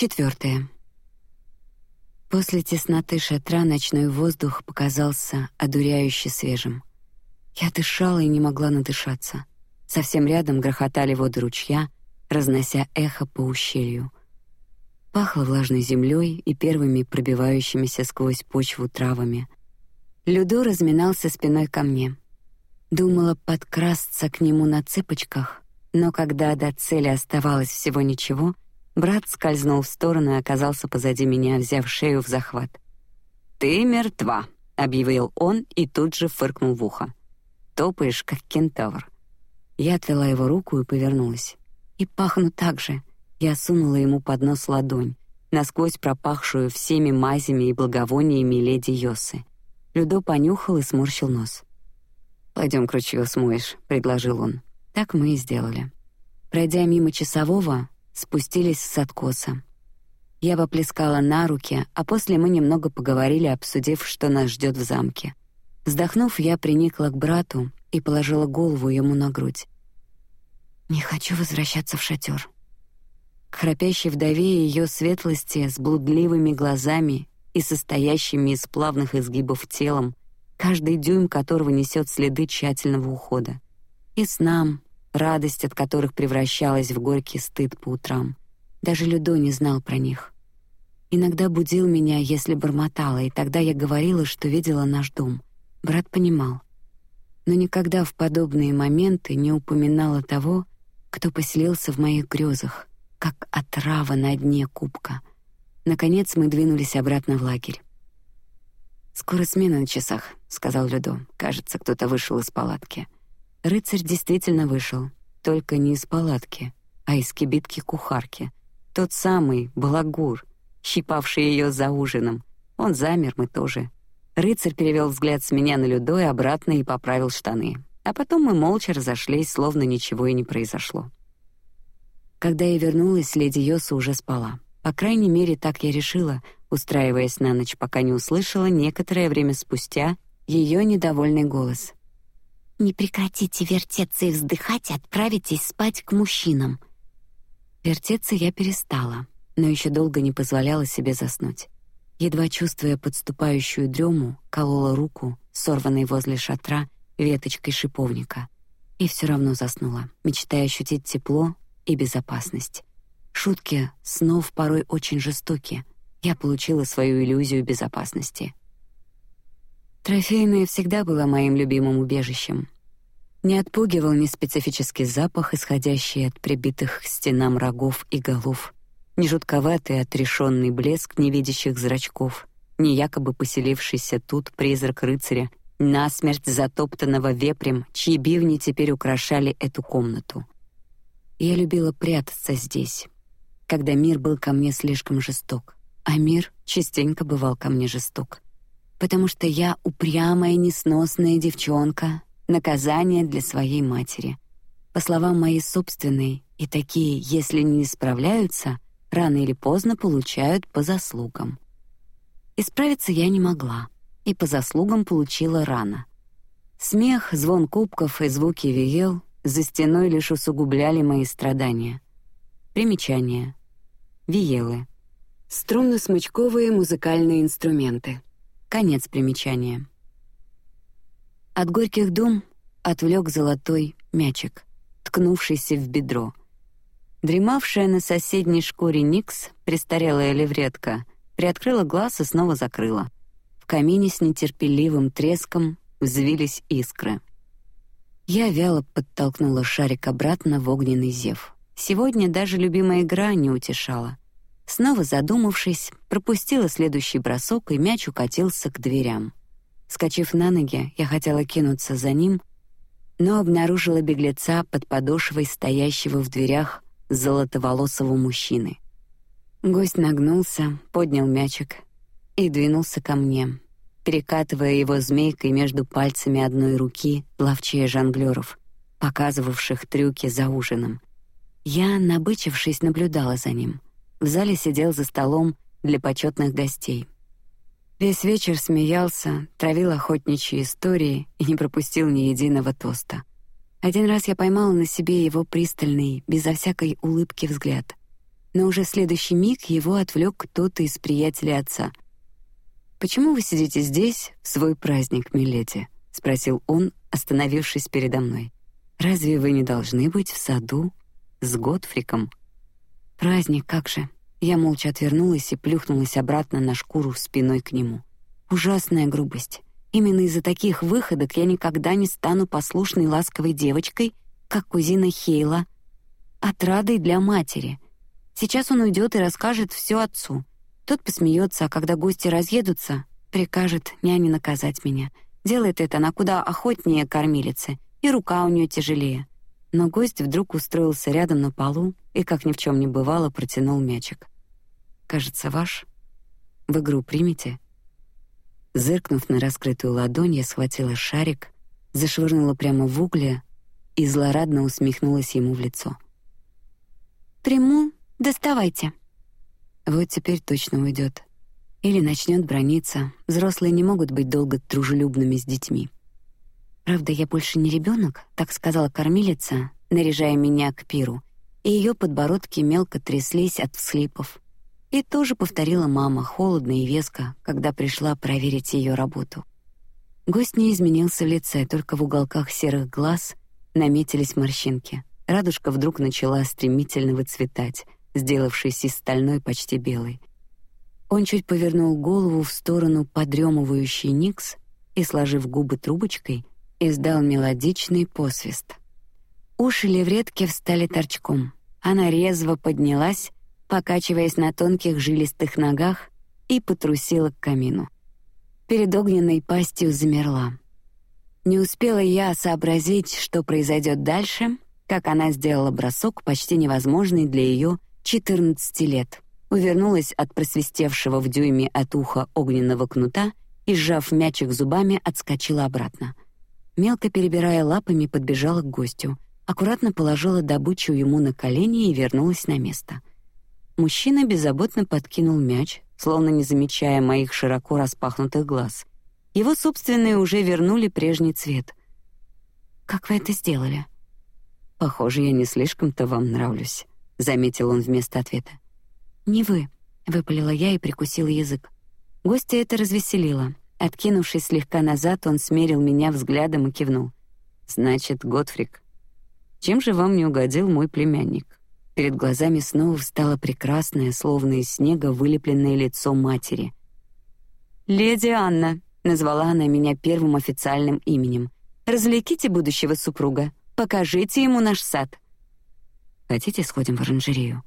Четвертое. После тесноты шатра ночной воздух показался одуряюще свежим. Я дышала и не могла надышаться. Совсем рядом грохотали воды ручья, разнося эхо по ущелью. Пахло влажной землей и первыми пробивающимися сквозь почву травами. Людо разминался спиной ко мне. Думала подкрасться к нему на цыпочках, но когда до цели оставалось всего ничего, брат скользнул в сторону и оказался позади меня, взяв шею в захват. Ты мертва, объявил он и тут же фыркнул в ухо. Топаешь как кентавр. Я отвела его руку и повернулась. И пахну так же. Я сунула ему под нос ладонь, насквозь пропахшую всеми мазями и благовониями леди Йосы. Людо понюхал и сморщил нос. Пойдем к ручью смоешь, предложил он. Так мы и сделали. Пройдя мимо часового, спустились с откоса. Я поплескала на руки, а после мы немного поговорили, обсудив, что нас ждет в замке. Вздохнув, я приникла к брату и положила голову ему на грудь. Не хочу возвращаться в шатер. К храпящей вдове ее светлости с блудливыми глазами и состоящими из плавных изгибов телом, каждый дюйм которого несет следы тщательного ухода, и снам, радость от которых превращалась в горький стыд по утрам. Даже Людо не знал про них. Иногда будил меня, если бормотала, и тогда я говорила, что видела наш дом. Брат понимал, но никогда в подобные моменты не упоминала того, кто поселился в моих грезах, как отрава на дне кубка. Наконец мы двинулись обратно в лагерь. Скоро смена на часах, сказал Людо. Кажется, кто-то вышел из палатки. Рыцарь действительно вышел, только не из палатки, а из кибитки кухарки. Тот самый балагур, щипавший ее за ужином. Он замер, мы тоже. Рыцарь перевел взгляд с меня на Людо и обратно и поправил штаны. А потом мы молча разошлись, словно ничего и не произошло. Когда я вернулась, леди Йоса уже спала. По крайней мере, так я решила, устраиваясь на ночь, пока не услышала некоторое время спустя ее недовольный голос. Не прекратите вертеться и вздыхать, отправитесь спать к мужчинам. Вертеться я перестала, но еще долго не позволяла себе заснуть. Едва чувствуя подступающую дрему, колола руку, сорванной возле шатра веточкой шиповника, и все равно заснула, мечтая ощутить тепло и безопасность. Шутки снов порой очень жестоки. Я получила свою иллюзию безопасности. Трофейная всегда была моим любимым убежищем. Не отпугивал ни специфический запах, исходящий от прибитых к стенам рогов и голов, ни жутковатый отрешенный блеск невидящих зрачков, ни якобы поселившийся тут призрак рыцаря, насмерть затоптанного вепрем, чьи бивни теперь украшали эту комнату. Я любила прятаться здесь, когда мир был ко мне слишком жесток, а мир частенько бывал ко мне жесток, потому что я упрямая, несносная девчонка, наказание для своей матери. По словам моей собственной, и такие, если не исправляются, рано или поздно получают по заслугам. Исправиться я не могла, и по заслугам получила рано. Смех, звон кубков и звуки виел за стеной лишь усугубляли мои страдания. Примечание: виелы, струнно-смычковые музыкальные инструменты. Конец примечания. От горьких дум отвлек золотой мячик, ткнувшийся в бедро. Дремавшая на соседней шкуре Никс, престарелая левретка, приоткрыла глаз и снова закрыла. В камине с нетерпеливым треском взвились искры. Я вяло подтолкнула шарик обратно в огненный зев. Сегодня даже любимая игра не утешала. Снова задумавшись, пропустила следующий бросок, и мяч укатился к дверям. Скочив на ноги, я хотела кинуться за ним, но обнаружила беглеца под подошвой стоящего в дверях золотоволосого мужчины. Гость нагнулся, поднял мячик и двинулся ко мне, перекатывая его змейкой между пальцами одной руки, ловчее жонглеров, показывавших трюки за ужином. Я, набычившись, наблюдала за ним. В зале сидел за столом для почетных гостей. Весь вечер смеялся, травил охотничьи истории и не пропустил ни единого тоста. Один раз я поймала на себе его пристальный, безо всякой улыбки взгляд. но уже в следующий миг его отвлек кто-то из приятелей отца. Почему вы сидите здесь в свой праздник, миледи? – спросил он, остановившись передо мной. Разве вы не должны быть в саду с Готфриком? Праздник, как же! Я молча отвернулась и плюхнулась обратно на шкуру спиной к нему. Ужасная грубость. Именно из-за таких выходок я никогда не стану послушной ласковой девочкой, как кузина Хейла, отрадой для матери. Сейчас он уйдет и расскажет все отцу. Тот посмеется, а когда гости разъедутся, прикажет няне наказать меня. Делает это на куда охотнее кормилицы, и рука у нее тяжелее. Но гость вдруг устроился рядом на полу и, как ни в чем не бывало, протянул мячик. Кажется, ваш. В игру примете? Зыркнув на раскрытую ладонь, я схватила шарик, зашвырнула прямо в угли и злорадно усмехнулась ему в лицо. Приму, доставайте. Вот теперь точно уйдет. Или начнет брониться. Взрослые не могут быть долго дружелюбными с детьми. Правда, я больше не ребенок, так сказала кормилица, наряжая меня к пиру, и ее подбородки мелко тряслись от всхлипов. И тоже повторила мама холодно и веско, когда пришла проверить ее работу. Гость не изменился в лице, только в уголках серых глаз наметились морщинки. Радужка вдруг начала стремительно выцветать, сделавшись из стальной почти белой. Он чуть повернул голову в сторону подремывающей Никс и, сложив губы трубочкой, издал мелодичный посвист. Уши левретки встали торчком. Она резво поднялась, покачиваясь на тонких жилистых ногах, и потрусила к камину. Перед огненной пастью замерла. Не успела я сообразить, что произойдет дальше, как она сделала бросок почти невозможный для ее 14 лет увернулась от просвистевшего в дюйме от уха огненного кнута и, сжав мячик зубами, отскочила обратно. Мелко перебирая лапами, подбежала к гостю, аккуратно положила добычу ему на колени и вернулась на место. Мужчина беззаботно подкинул мяч, словно не замечая моих широко распахнутых глаз. Его собственные уже вернули прежний цвет. Как вы это сделали? Похоже, я не слишком-то вам нравлюсь, заметил он вместо ответа. Не вы, выпалила я и прикусила язык. Гостя это развеселило. Откинувшись слегка назад, он смерил меня взглядом и кивнул. Значит, Готфрик. Чем же вам не угодил мой племянник? Перед глазами снова встало прекрасное, словно из снега вылепленное лицо матери. Леди Анна назвала она меня первым официальным именем. Развлеките будущего супруга, покажите ему наш сад. Хотите, сходим в оранжерею?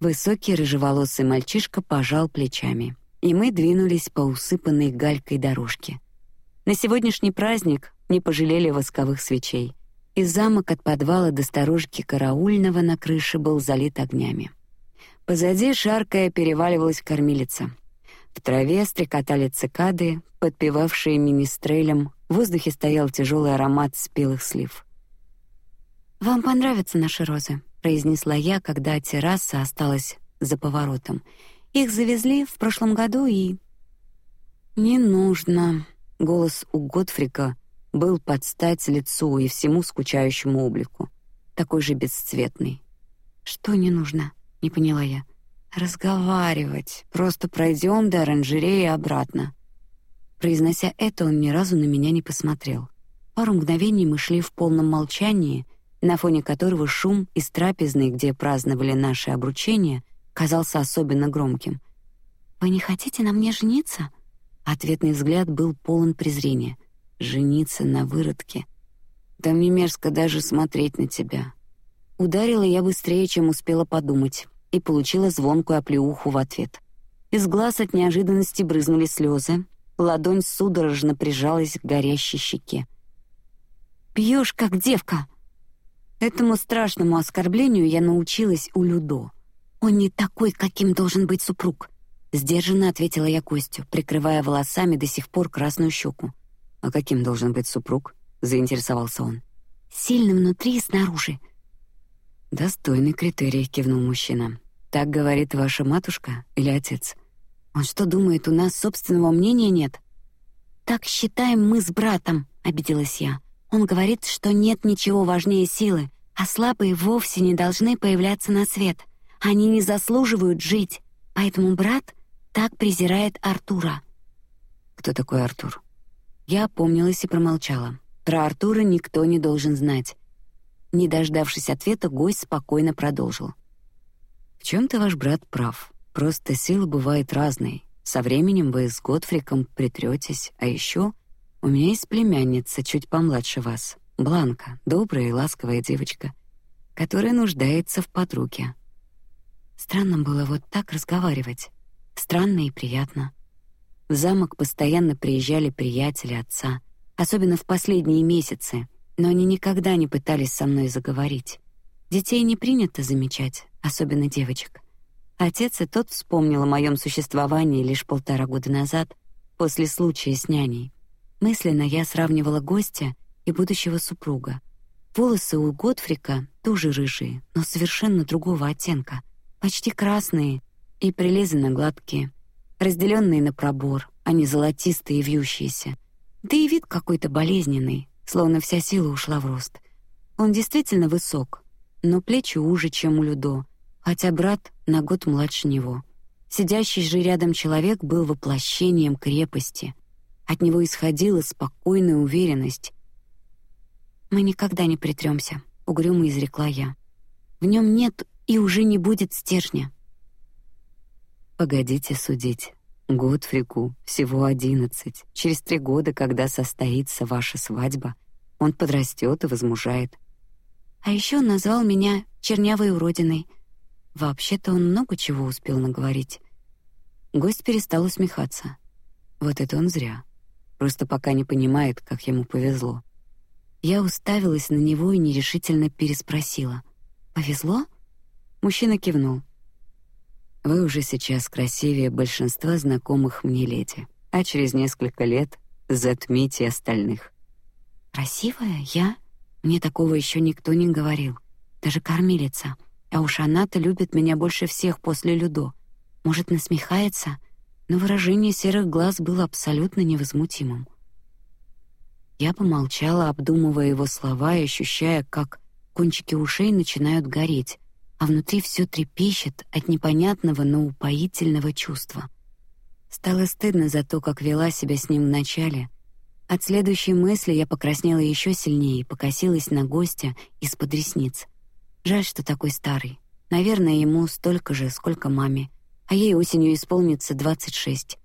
Высокий рыжеволосый мальчишка пожал плечами, и мы двинулись по усыпанной галькой дорожке. На сегодняшний праздник не пожалели восковых свечей, и замок от подвала до сторожки караульного на крыше был залит огнями. Позади шаркая переваливалась кормилица. В траве стрекотали цикады, подпевавшие министрелем. В воздухе стоял тяжелый аромат спелых слив. Вам понравятся наши розы, произнесла я, когда терраса осталась за поворотом. Их завезли в прошлом году и не нужно. Голос у Готфрика был под стать лицу и всему скучающему облику, такой же бесцветный. Что не нужно? Не поняла я. Разговаривать. Просто пройдем до оранжереи и обратно. Произнося это, он ни разу на меня не посмотрел. Пару мгновений мы шли в полном молчании, на фоне которого шум из трапезной, где праздновали наше обручение, казался особенно громким. Вы не хотите на мне жениться? Ответный взгляд был полон презрения. Жениться на выродке. Да мне мерзко даже смотреть на тебя. Ударила я быстрее, чем успела подумать, и получила звонкую оплеуху в ответ. Из глаз от неожиданности брызнули слезы. Ладонь судорожно прижалась к горящей щеке. Пьешь как девка, Этому страшному оскорблению я научилась у Людо. Он не такой, каким должен быть супруг. Сдержанно ответила я Костю, прикрывая волосами до сих пор красную щеку. А каким должен быть супруг? Заинтересовался он. Сильным внутри и снаружи. Достойный критерий, кивнул мужчина. Так говорит ваша матушка или отец? Он что думает, у нас собственного мнения нет? Так считаем мы с братом, обиделась я. Он говорит, что нет ничего важнее силы, а слабые вовсе не должны появляться на свет. Они не заслуживают жить, поэтому брат так презирает Артура. Кто такой Артур? Я опомнилась и промолчала. Про Артура никто не должен знать. Не дождавшись ответа, гость спокойно продолжил. В чем-то ваш брат прав. Просто сила бывает разной. Со временем вы с Готфриком притретесь, а еще у меня есть племянница, чуть помладше вас, Бланка, добрая и ласковая девочка, которая нуждается в подруге. Странно было вот так разговаривать, странно и приятно. В замок постоянно приезжали приятели отца, особенно в последние месяцы, но они никогда не пытались со мной заговорить. Детей не принято замечать, особенно девочек. Отец и тот вспомнил о моем существовании лишь полтора года назад, после случая с няней. Мысленно я сравнивала гостя и будущего супруга. Волосы у Готфрика тоже рыжие, но совершенно другого оттенка, почти красные и прилизанно гладкие, разделенные на пробор, а не золотистые и вьющиеся. Да и вид какой-то болезненный, словно вся сила ушла в рост. Он действительно высок, но плечи уже, чем у Людо, хотя брат на год младше него. Сидящий же рядом человек был воплощением крепости. От него исходила спокойная уверенность. Мы никогда не притремся, угрюмо изрекла я. В нем нет и уже не будет стержня. Погодите судить. Год Фрику всего одиннадцать. Через три года, когда состоится ваша свадьба, он подрастет и возмужает. А еще он назвал меня чернявой уродиной, Вообще-то он много чего успел наговорить. Гость перестал усмехаться. Вот это он зря. Просто пока не понимает, как ему повезло. Я уставилась на него и нерешительно переспросила: "Повезло?" Мужчина кивнул. Вы уже сейчас красивее большинства знакомых мне леди, а через несколько лет затмите остальных. Красивая я? Мне такого еще никто не говорил, даже кормилица. А уж она-то любит меня больше всех после Людо. Может, насмехается, но выражение серых глаз было абсолютно невозмутимым. Я помолчала, обдумывая его слова и ощущая, как кончики ушей начинают гореть, а внутри все трепещет от непонятного, но упоительного чувства. Стало стыдно за то, как вела себя с ним вначале. От следующей мысли я покраснела еще сильнее и покосилась на гостя из-под ресниц. Жаль, что такой старый. Наверное, ему столько же, сколько маме, а ей осенью исполнится двадцать шесть.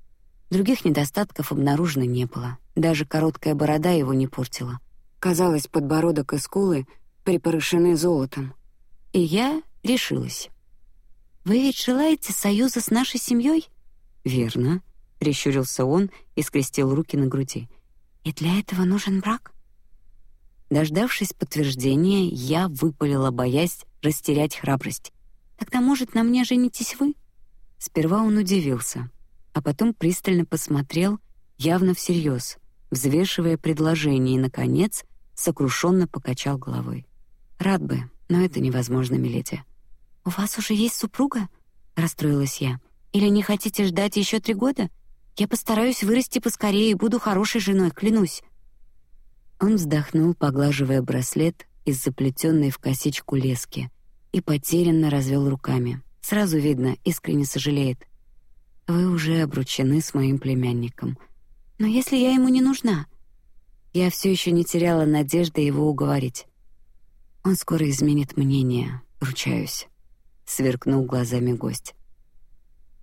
Других недостатков обнаружено не было. Даже короткая борода его не портила. Казалось, подбородок и скулы припорошены золотом. И я решилась. Вы ведь желаете союза с нашей семьей? Верно. Прищурился он и скрестил руки на груди. И для этого нужен брак? Дождавшись подтверждения, я выпалила, боясь растерять храбрость. Тогда, может, на мне женитесь вы? Сперва он удивился, а потом пристально посмотрел, явно всерьез, взвешивая предложение, и, наконец, сокрушенно покачал головой. Рад бы, но это невозможно, миледи. У вас уже есть супруга? Расстроилась я. Или не хотите ждать еще три года? Я постараюсь вырасти поскорее и буду хорошей женой, клянусь. Он вздохнул, поглаживая браслет из заплетенной в косичку лески, и потерянно развел руками. Сразу видно, искренне сожалеет. Вы уже обручены с моим племянником. Но если я ему не нужна, я все еще не теряла надежды его уговорить. Он скоро изменит мнение, ручаюсь. Сверкнул глазами гость.